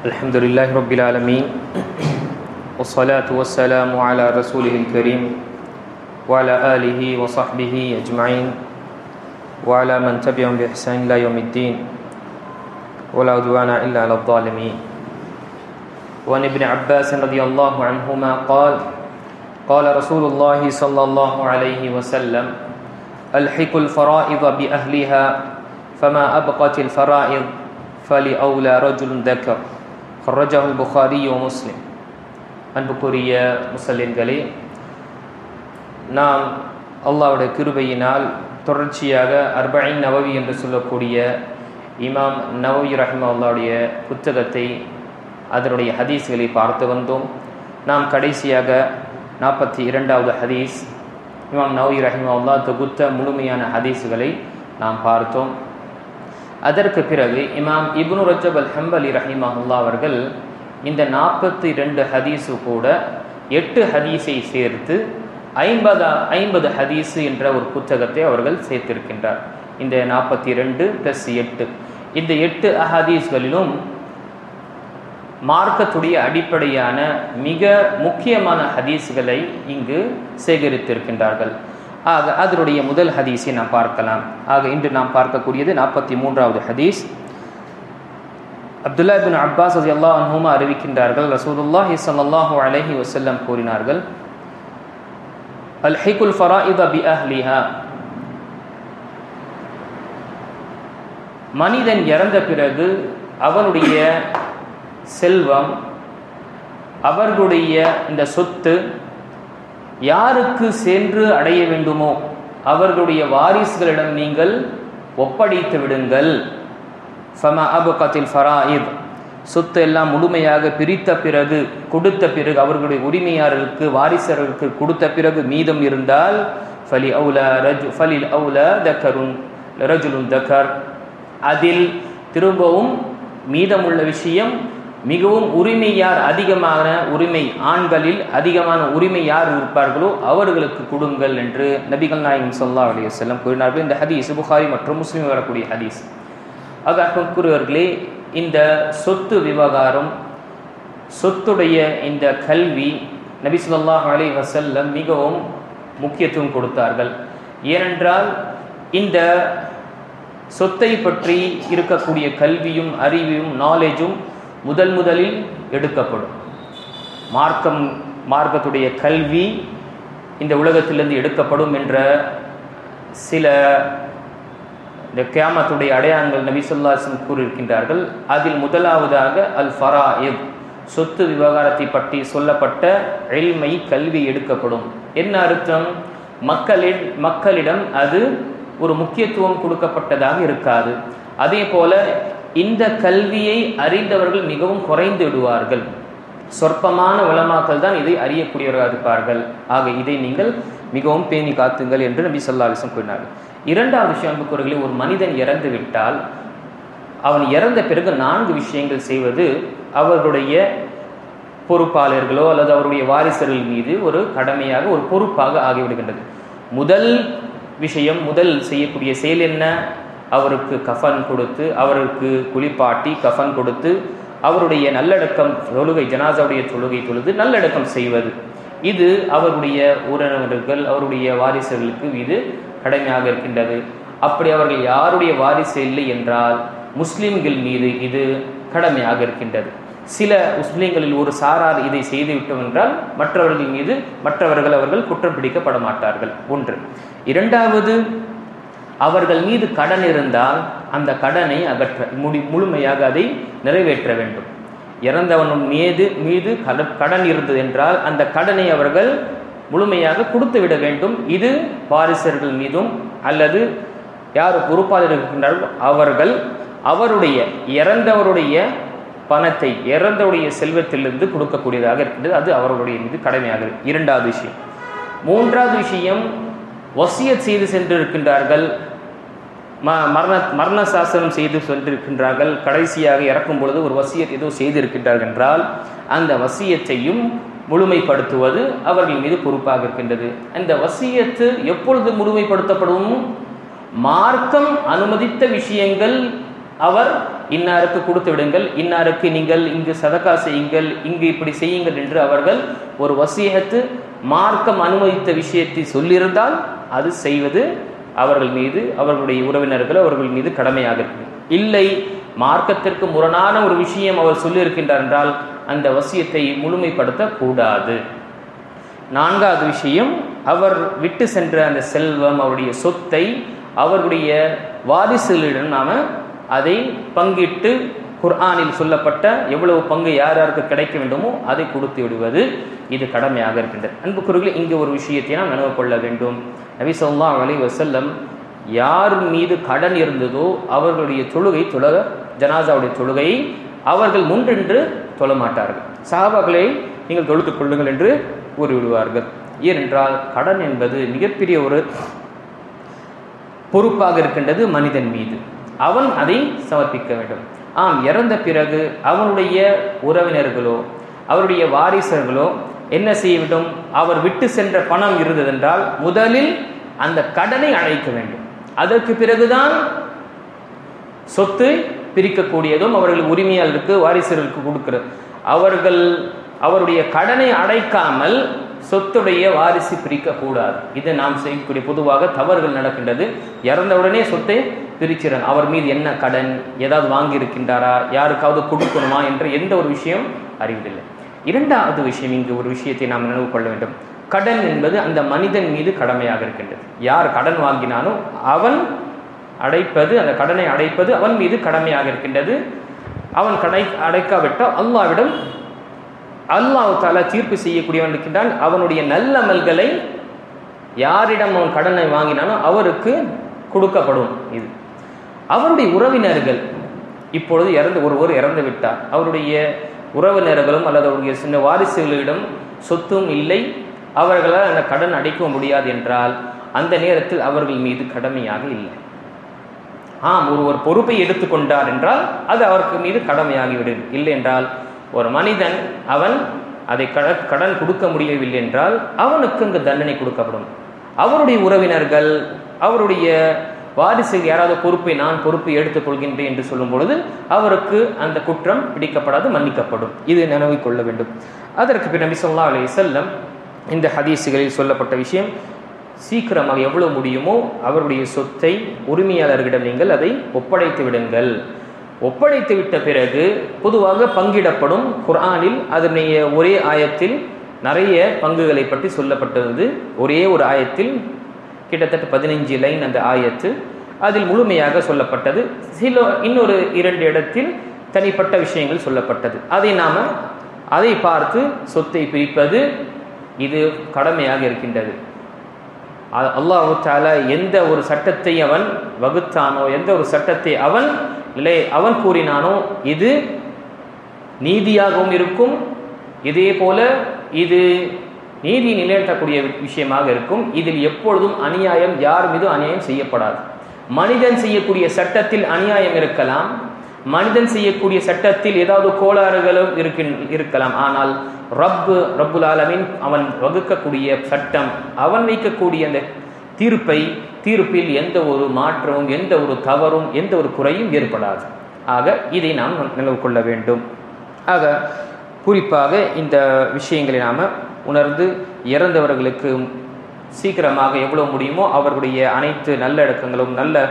الحمد لله رب العالمين والصلاة والسلام على رسوله الكريم وعلى آله وصحبه أجمعين وعلى من تبعهم بإحسان إلى يوم الدين ولا عدوان إلا على الظالمين وعن ابن عباس رضي الله عنهما قال قال رسول الله صلى الله عليه وسلم ألحق الفرائض بأهلها فما أبقت الفرائض فلأولى رجل ذكر ஃபர்ரஜாஹுல் புகாரி யோ முஸ்லிம் அன்புக்குரிய முஸ்லிம்களே நாம் அல்லாவுடைய கிருபையினால் தொடர்ச்சியாக அர்பைன் நவவி என்று சொல்லக்கூடிய இமாம் நவவி ரஹிமா அல்லாவுடைய புத்தகத்தை அதனுடைய ஹதீஸ்களை பார்த்து வந்தோம். நாம் கடைசியாக நாற்பத்தி இரண்டாவது ஹதீஸ் இமாம் நவவி ரஹிமா அல்லா தொகுத்த முழுமையான ஹதீஸ்களை நாம் பார்த்தோம். அதற்கு பிறகு இமாம் இப்னு ரஜப் அல் ஹம்பலி ரஹிமஹுல்லா அவர்கள் இந்த நாற்பத்தி ரெண்டு ஹதீஸு கூட எட்டு ஹதீஸை சேர்த்து ஐம்பது ஐம்பது ஹதீஸு என்ற ஒரு புத்தகத்தை அவர்கள் சேர்த்திருக்கின்றார். இந்த நாற்பத்தி ரெண்டு ப்ளஸ் எட்டு. இந்த எட்டு அஹதீஸ்களிலும் மார்க்கத்துடைய அடிப்படையான மிக முக்கியமான ஹதீஸ்களை இங்கு சேகரித்திருக்கின்றார்கள். ஆக அதனுடைய முதல் ஹதீஸை நாம் பார்க்கலாம். ஆக இன்று நாம் பார்க்கக்கூடியது நாற்பத்தி மூன்றாவது ஹதீஸ். அப்துல்லா பின் அப்பாஸ் அதி அல்லா அன்ஹூமா அறிவிக்கின்றார்கள். ரசூலுல்லாஹி சல்லாஹூ அலஹி வசல்லம் கூறினார்கள் அல் ஹைகுல் ஃபராயித பி அஹ்லிஹா. மனிதன் இறந்த பிறகு அவனுடைய செல்வம் அவர்களுடைய இந்த சொத்து யாருக்கு சென்று அடைய வேண்டுமோ அவர்களுடைய வாரிசுகளிடம் நீங்கள் ஒப்படைத்து விடுங்கள். ஃபம அபுகத்தில் ஃபராயித். சொத்து எல்லாம் முழுமையாக பிரித்த பிறகு கொடுத்த பிறகு அவர்களுடைய உரிமையாளர்களுக்கு வாரிசர்களுக்கு கொடுத்த பிறகு மீதம் இருந்தால் ஃபலி அவுலா ரஜு ஃபலில் அவுலா தக்கருன் ரஜுலுன் தக்கர். அதில் திரும்பவும் மீதமுள்ள விஷயம் மிகவும் உரிமை யார் அதிகமான உரிமை ஆண்களில் அதிகமான உரிமை யார் இருப்பார்களோ அவர்களுக்கு கொடுங்கள் என்று நபிகள் நாயகம் சொல்லா அலி செல்லம் கூறினார்கள். இந்த ஹதீஸ் புகாரி மற்றும் முஸ்லீம் வரக்கூடிய ஹதீஸ். ஆக அன்புக்குரியவர்களே இந்த சொத்து விவகாரம் சொத்துடைய இந்த கல்வி நபி சொல்லாஹ் அலி வசல்லம் மிகவும் முக்கியத்துவம் கொடுத்தார்கள். ஏனென்றால் இந்த சொத்தை பற்றி இருக்கக்கூடிய கல்வியும் அறிவியும் நாலேஜும் முதல் முதலில் எடுக்கப்படும். மார்க்கம் மார்க்கத்துடைய கல்வி இந்த உலகத்திலிருந்து எடுக்கப்படும் என்ற சில இந்த கேமத்துடைய அடையாளங்கள் நபிசுல்லாசன் கூறியிருக்கின்றார்கள். அதில் முதலாவதாக அல் ஃபராயித் சொத்து விவகாரத்தை பற்றி சொல்லப்பட்ட எல்மை கல்வி எடுக்கப்படும். என்ன அர்த்தம்? மக்களின் மக்களிடம் அது ஒரு முக்கியத்துவம் கொடுக்கப்பட்டதாக இருக்காது. அதே போல இந்த கல்வியை அறிந்தவர்கள் மிகவும் குறைந்து விடுவார்கள். சொற்பமான உலமாக்கள் தான் இதை அறியக்கூடியவர்களாக இருப்பார்கள். ஆக இதை நீங்கள் மிகவும் பேணி காத்துங்கள் என்று நபி சொல்லா அலிசம் கூறினார்கள் இரண்டாவது விஷயம் அன்புக்குறர்களே ஒரு மனிதன் இறந்து விட்டால் அவன் இறந்த பிறகு நான்கு விஷயங்கள் செய்வது அவர்களுடைய பொறுப்பாளர்களோ அல்லது அவருடைய வாரிசர்கள் மீது ஒரு கடமையாக ஒரு பொறுப்பாக ஆகிவிடுகின்றது. முதல் விஷயம் முதல் செய்யக்கூடிய செயல் என்ன? அவருக்கு கஃபன் கொடுத்து அவருக்கு குளிப்பாட்டி கஃபன் கொடுத்து அவருடைய நல்லடக்கம் தொழுகை ஜனாசாவுடைய தொழுகை தொழுது நல்லடக்கம் செய்வது. இது அவருடைய உறவினர்கள் அவருடைய வாரிசுகளுக்கு இது கடமையாக இருக்கின்றது. அப்படி அவர்கள் யாருடைய வாரிசு இல்லை என்றால் முஸ்லிம்கள் மீது இது கடமையாக இருக்கின்றது. சில முஸ்லீம்களில் ஒரு சாரார் இதை செய்துவிட்டோம் என்றால் மற்றவர்கள் மீது மற்றவர்கள் அவர்கள் குற்றம் பிடிக்கப்பட மாட்டார்கள். ஒன்று. இரண்டாவது அவர்கள் மீது கடன் இருந்தால் அந்த கடனை அகற்ற முடி முழுமையாக அதை நிறைவேற்ற வேண்டும். இறந்தவன் மீது மீது கடன் இருந்தது என்றால் அந்த கடனை அவர்கள் முழுமையாக கொடுத்து விட வேண்டும். இது வாரிசர்கள் மீதும் அல்லது யார் பொறுப்பாளர் இருக்கின்றார்களோ அவர்கள் அவருடைய இறந்தவருடைய பணத்தை இறந்தவுடைய செல்வத்திலிருந்து கொடுக்கக்கூடியதாக இருக்கின்றது. அது அவர்களுடைய மீது கடமையாக இரண்டாவது விஷயம். மூன்றாவது விஷயம் வசியத் செய்து சென்றிருக்கின்றார்கள். ம மரண மரண சாசனம் செய்து சென்றிருக்கின்றார்கள் கடைசியாக இறக்கும் பொழுது ஒரு வசியத் ஏதோ செய்திருக்கின்றார்கள் என்றால் அந்த வசியத்தையும் முழுமைப்படுத்துவது அவர்கள் மீது பொறுப்பாக இருக்கின்றது. அந்த வசியத்து எப்பொழுது முழுமைப்படுத்தப்படும் மார்க்கம் அனுமதித்த விஷயங்கள் அவர் இன்னாருக்கு கொடுத்து விடுங்கள் இன்னாருக்கு நீங்கள் இங்கு சதக்கா செய்யுங்கள் இங்கு இப்படி செய்யுங்கள் என்று அவர்கள் ஒரு வசியத்து மார்க்கம் அனுமதித்த விஷயத்தை சொல்லியிருந்தால் அது செய்வது அவர்கள் மீது அவர்களுடைய உறவினர்கள் அவர்கள் மீது கடமையாக இருக்கும் இல்லை மார்க்கத்திற்கு முரணான ஒரு விஷயம் அவர் சொல்லியிருக்கின்றார் என்றால் அந்த வசியத்தை முழுமைப்படுத்த கூடாது நான்காவது விஷயம் அவர் விட்டு சென்ற அந்த செல்வம் அவருடைய சொத்தை அவருடைய வாரிசுகளிடம் நாம அதை பங்கிட்டு குர்ஆனில் சொல்லப்பட்ட எவ்வளவு பங்கு யார் யாருக்கு கிடைக்க வேண்டுமோ அதை கொடுத்து விடுவது இது கடமையாக இருக்கின்றது. அன்புக்குறிகள் இங்கு ஒரு விஷயத்தை நாம் நினைவு கொள்ள வேண்டும். நபி சொல்லா அலி வசல்லம் யார் மீது கடன் இருந்ததோ அவர்களுடைய தொழுகை தொழக ஜனாசாவுடைய தொழுகையை அவர்கள் முன்னின்று தொழ மாட்டார்கள். சஹாபாக்களை நீங்கள் தொழுத்துக் கொள்ளுங்கள் என்று கூறிவிடுவார்கள். ஏனென்றால் கடன் என்பது மிகப்பெரிய ஒரு பொறுப்பாக இருக்கின்றது மனிதன் மீது. அவன் அதை சமர்ப்பிக்க வேண்டும். ஆம் இறந்த பிறகு அவனுடைய உறவினர்களோ அவருடைய வாரிசர்களோ என்ன செய்யவிடும்? அவர் விட்டு சென்ற பணம் இருந்ததென்றால் முதலில் அந்த கடனை அழைக்க வேண்டும். அதற்கு பிறகுதான் சொத்து பிரிக்கக்கூடியதும் அவர்கள் உரிமையாளருக்கு வாரிசுகளுக்கு கொடுக்கிறது. அவர்கள் அவருடைய கடனை அடைக்காமல் சொத்துடைய வாரிசு பிரிக்கக்கூடாது. இது நாம் செய்யக்கூடிய பொதுவாக தவறுகள் நடக்கின்றது. இறந்தவுடனே சொத்தை பிரிச்சிறன் அவர் மீது என்ன கடன் ஏதாவது வாங்கியிருக்கின்றாரா யாருக்காவது கொடுக்கணுமா என்ற எந்த ஒரு விஷயம் அறிவதில்லை. இரண்டாவது விஷயம் இங்கு ஒரு விஷயத்தை நாம் நினைவு கொள்ள வேண்டும். கடன் என்பது அந்த மனிதன் மீது கடமையாக இருக்கின்றது. யார் கடன் வாங்கினாலும் அவன் அடைப்பது அந்த கடனை அடைப்பது அவன் மீது கடமையாக இருக்கின்றது. அவன் கடை அடைக்காவிட்டால் அல்லாவிடம் அல்லாஹ் தாலா தீர்ப்பு செய்யக்கூடியவன் இருக்கின்றான். அவனுடைய நல்லமல்களை யாரிடம் அவன் கடனை வாங்கினானோ அவருக்கு கொடுக்கப்படும் இது. அவருடைய உறவினர்கள் இப்பொழுது இறந்து ஒருவர் இறந்து விட்டார். அவருடைய உறவினர்களும் அல்லது அவருடைய சின்ன வாரிசுகளிடம் சொத்தும் இல்லை. அவர்களால் அந்த கடன் அடைக்க முடியாது என்றால் அந்த நேரத்தில் அவர்கள் மீது கடமையாக இல்லை. ஆம் ஒருவர் பொறுப்பை எடுத்துக்கொண்டார் என்றால் அது அவருக்கு மீது கடமையாகிவிடும் இல்லை என்றால் ஒரு மனிதன் அவன் அதை கடன் கடன் கொடுக்க முடியவில்லை என்றால் அவனுக்கு அங்கு தண்டனை கொடுக்கப்படும். அவருடைய உறவினர்கள் அவருடைய வாரிசு யாராவது பொறுப்பை நான் பொறுப்பை எடுத்துக்கொள்கின்றேன் என்று சொல்லும் பொழுது அவருக்கு அந்த குற்றம் பிடிக்கப்படாது மன்னிக்கப்படும். இது நினைவு கொள்ள வேண்டும். அதற்கு பின் நபி சொல்லா அலி செல்லம் இந்த ஹதீஸுகளில் சொல்லப்பட்ட விஷயம் சீக்கிரமாக எவ்வளவு முடியுமோ அவருடைய சொத்தை உரிமையாளர்களிடம் நீங்கள் அதை ஒப்படைத்து விடுங்கள். ஒப்படைத்து விட்ட பிறகு பொதுவாக பங்கிடப்படும் குர்ஆனில் அதனுடைய ஒரே ஆயத்தில் நிறைய பங்குகளை பற்றி சொல்லப்பட்டது ஒரே ஒரு ஆயத்தில் கிட்டத்தட்ட பதினைஞ்சு லைன் அந்த ஆயத்து. அதில் முழுமையாக சொல்லப்பட்டது. சில இன்னொரு இரண்டு இடத்தில் தனிப்பட்ட விஷயங்கள் சொல்லப்பட்டது. அதை நாம் அதை பார்த்து சொத்தை பிரிப்பது இது கடமையாக இருக்கின்றது. அல்லாஹு தாலா எந்த ஒரு சட்டத்தை அவன் வகுத்தானோ எந்த ஒரு சட்டத்தை அவன் இல்லை அவன் கூறினானோ இது நீதியாகவும் இருக்கும். இதே போல இது நீதி நிலைநிறுத்தக்கூடிய விஷயமாக இருக்கும். இதில் எப்பொழுதும் அநியாயம் யார் மீது அநியாயம் செய்யப்படாது. மனிதன் செய்யக்கூடிய சட்டத்தில் அநியாயம் இருக்கலாம். மனிதன் செய்யக்கூடிய சட்டத்தில் ஏதாவது கோளாறுகளும் இருக்கின் இருக்கலாம். ஆனால் ரப்பு ரப்புல் ஆலமின் அவன் வகுக்கக்கூடிய சட்டம் அவன் வைக்கக்கூடிய அந்த தீர்ப்பை தீர்ப்பில் எந்த ஒரு மாற்றமும் எந்த ஒரு தவறும் எந்த ஒரு குறையும் ஏற்படாது. ஆக இதை நாம் நினைவு கொள்ள வேண்டும். ஆக குறிப்பாக இந்த விஷயங்களை நாம் உணர்ந்து இறந்தவர்களுக்கு சீக்கிரமாக எவ்வளோ முடியுமோ அவர்களுடைய அனைத்து நல்லடக்கங்களும் நல்ல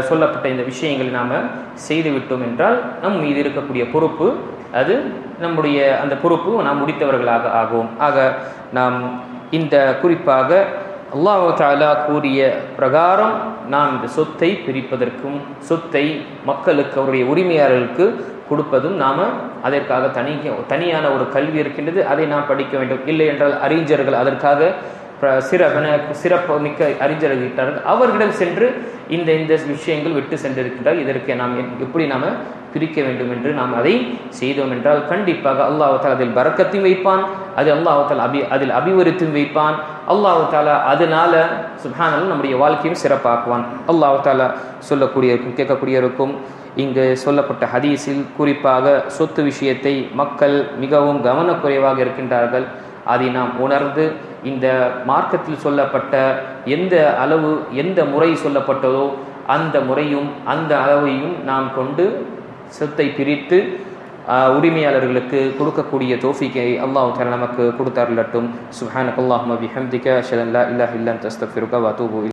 சொல்லப்பட்ட இந்த விஷயங்களை நாம் செய்துவிட்டோம் என்றால் நம் மீது இருக்கக்கூடிய பொறுப்பு அது நம்முடைய அந்த பொறுப்பு நாம் முடித்தவர்களாக ஆகும். ஆக நாம் இந்த குறிப்பாக அல்லாஹாலா கூறிய பிரகாரம் நாம் இந்த சொத்தை பிரிப்பதற்கும் சொத்தை மக்களுக்கு அவருடைய உரிமையாளர்களுக்கு கொடுப்பதும் நாம் அதற்காக தனி தனியான ஒரு கல்வி இருக்கின்றது. அதை நாம் படிக்க வேண்டும். இல்லை என்றால் அறிஞர்கள் அதற்காக சிறப்பன சிறப்பு மிக்க அறிஞர்கள் இருக்கிறார்கள் அவர்களிடம் சென்று இந்த இந்த விஷயங்கள் விட்டு சென்றிருக்கின்றார் இதற்கு நாம் எப்படி நாம் பிரிக்க வேண்டும் என்று நாம் அதை செய்தோம் என்றால் கண்டிப்பாக அல்லாஹால அதில் பறக்கத்தையும் வைப்பான். அது அல்லாஹால அபி அதில் அபிவிருத்தியும் வைப்பான். அல்லாஹு தாலா அதனால சுபானல் நம்முடைய வாழ்க்கையும் சிறப்பாக்குவான். அல்லாஹு தாலா சொல்லக்கூடியவருக்கும் கேட்கக்கூடியவருக்கும் இங்கு சொல்லப்பட்ட ஹதீஸில் குறிப்பாக சொத்து விஷயத்தை மக்கள் மிகவும் கவனக்குறைவாக இருக்கின்றார்கள். அதை நாம் உணர்ந்து இந்த மார்க்கத்தில் சொல்லப்பட்ட எந்த அளவு எந்த முறை சொல்லப்பட்டதோ அந்த முறையும் அந்த அளவையும் நாம் கொண்டு சொத்தை பிரித்து உரிமையாளர்களுக்கு கொடுக்கக்கூடிய தோஃபிக்கை அல்லாஹ் நமக்கு கொடுத்தருளட்டும். சுஹானக் அல்லாஹ் அஷ்ஹது அன் லா இலாஹ இல்லா அன்த அஸ்தக்ஃபிருக வ